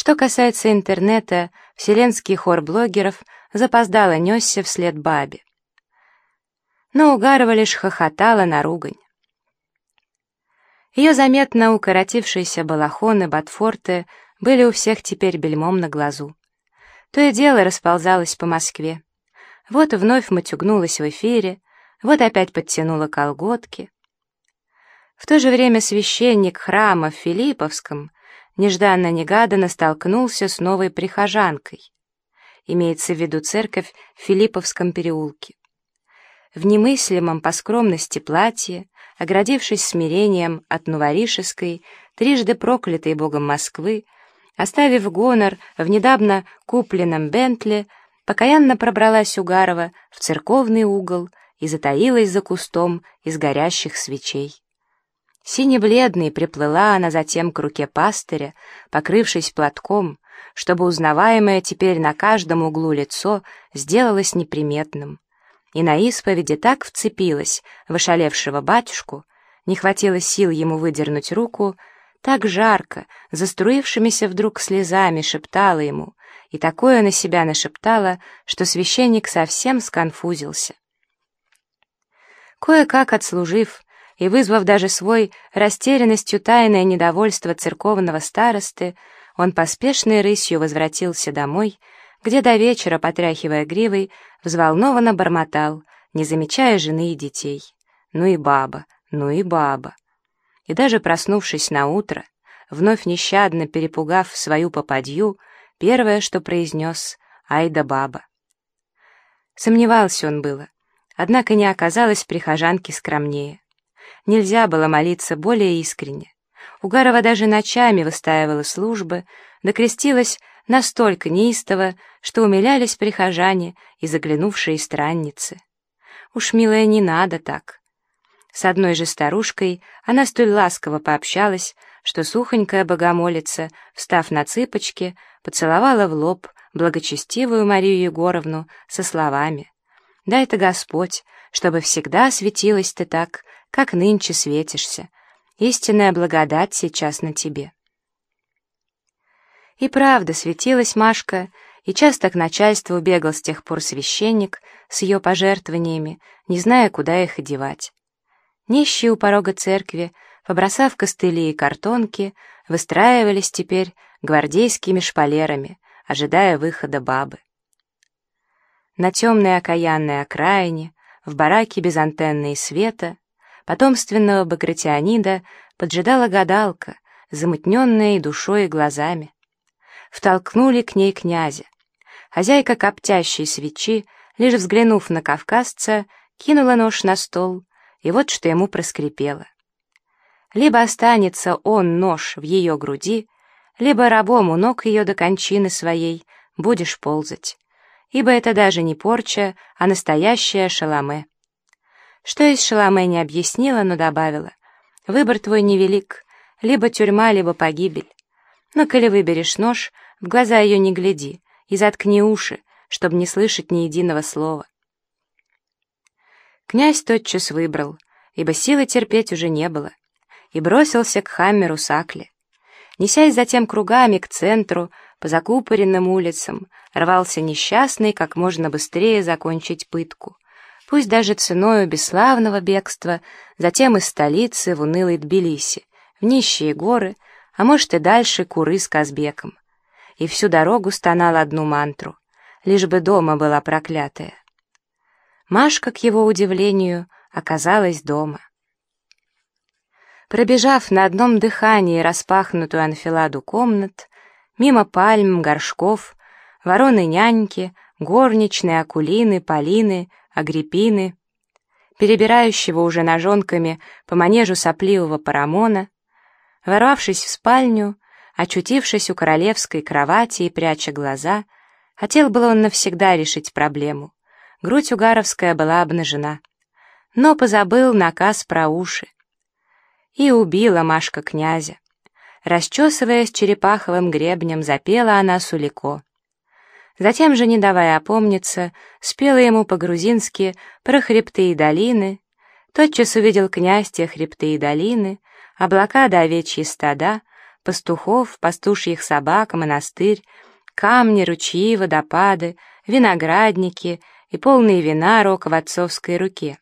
Что касается интернета, вселенский хор блогеров запоздало несся вслед бабе. Но Угарова лишь хохотала на ругань. Ее заметно укоротившиеся балахоны, ботфорты были у всех теперь бельмом на глазу. То и дело расползалось по Москве. Вот вновь матюгнулась в эфире, вот опять подтянула колготки. В то же время священник храма в Филипповском нежданно-негаданно столкнулся с новой прихожанкой. Имеется в виду церковь в Филипповском переулке. В немыслимом по скромности платье, оградившись смирением от новоришеской, трижды проклятой богом Москвы, оставив гонор в недавно купленном Бентли, покаянно пробралась Угарова в церковный угол и затаилась за кустом из горящих свечей. Сине-бледной приплыла она затем к руке пастыря, покрывшись платком, чтобы узнаваемое теперь на каждом углу лицо сделалось неприметным. И на исповеди так вцепилась в ошалевшего батюшку, не хватило сил ему выдернуть руку, так жарко, заструившимися вдруг слезами шептала ему, и такое на себя нашептала, что священник совсем сконфузился. Кое-как отслужив, и, вызвав даже свой растерянностью тайное недовольство церковного старосты, он поспешной рысью возвратился домой, где до вечера, потряхивая гривой, взволнованно бормотал, не замечая жены и детей. Ну и баба, ну и баба. И даже проснувшись на утро, вновь нещадно перепугав свою попадью, первое, что произнес «Ай да баба». Сомневался он было, однако не оказалось прихожанки скромнее. Нельзя было молиться более искренне. Угарова даже ночами выстаивала службы, докрестилась настолько неистово, что умилялись прихожане и заглянувшие странницы. Уж, милая, не надо так. С одной же старушкой она столь ласково пообщалась, что сухонькая богомолица, встав на цыпочки, поцеловала в лоб благочестивую Марию Егоровну со словами «Дай-то Господь, чтобы всегда светилась ты так, как нынче светишься. Истинная благодать сейчас на тебе». И правда, светилась Машка, и часто к начальству бегал с тех пор священник с ее пожертвованиями, не зная, куда их одевать. Нищие у порога церкви, побросав костыли и картонки, выстраивались теперь гвардейскими шпалерами, ожидая выхода бабы. На темной окаянной окраине, в бараке без антенны и света, потомственного багратионида поджидала гадалка, замутненная и душой и глазами. Втолкнули к ней князя. Хозяйка коптящей свечи, лишь взглянув на кавказца, кинула нож на стол, и вот что ему проскрипело. Либо останется он, нож, в ее груди, либо рабом у ног ее до кончины своей будешь ползать, ибо это даже не порча, а настоящая шаламе. Что из Шаломе не объяснила, но добавила. Выбор твой невелик, либо тюрьма, либо погибель. Но коли выберешь нож, в глаза ее не гляди и заткни уши, чтобы не слышать ни единого слова. Князь тотчас выбрал, ибо силы терпеть уже не было, и бросился к Хаммеру Сакле. Несясь затем кругами к центру, по закупоренным улицам, рвался несчастный как можно быстрее закончить пытку пусть даже ценою бесславного бегства, затем из столицы в унылый Тбилиси, в нищие горы, а может и дальше Куры с Казбеком. И всю дорогу стонал одну мантру, лишь бы дома была проклятая. Машка, к его удивлению, оказалась дома. Пробежав на одном дыхании распахнутую анфиладу комнат, мимо пальм, горшков, вороны-няньки, горничные, акулины, полины, Агриппины, перебирающего уже ножонками по манежу сопливого парамона, ворвавшись в спальню, очутившись у королевской кровати и пряча глаза, хотел было он навсегда решить проблему. Грудь угаровская была обнажена. Но позабыл наказ про уши. И убила Машка князя. Расчесываясь черепаховым гребнем, запела она Сулико. Затем же, не давая опомниться, спела ему по-грузински про хребты и долины. Тотчас увидел князь те хребты и долины, облака да овечьи стада, пастухов, пастушьих собак, монастырь, камни, ручьи, водопады, виноградники и полные вина рока в отцовской руке.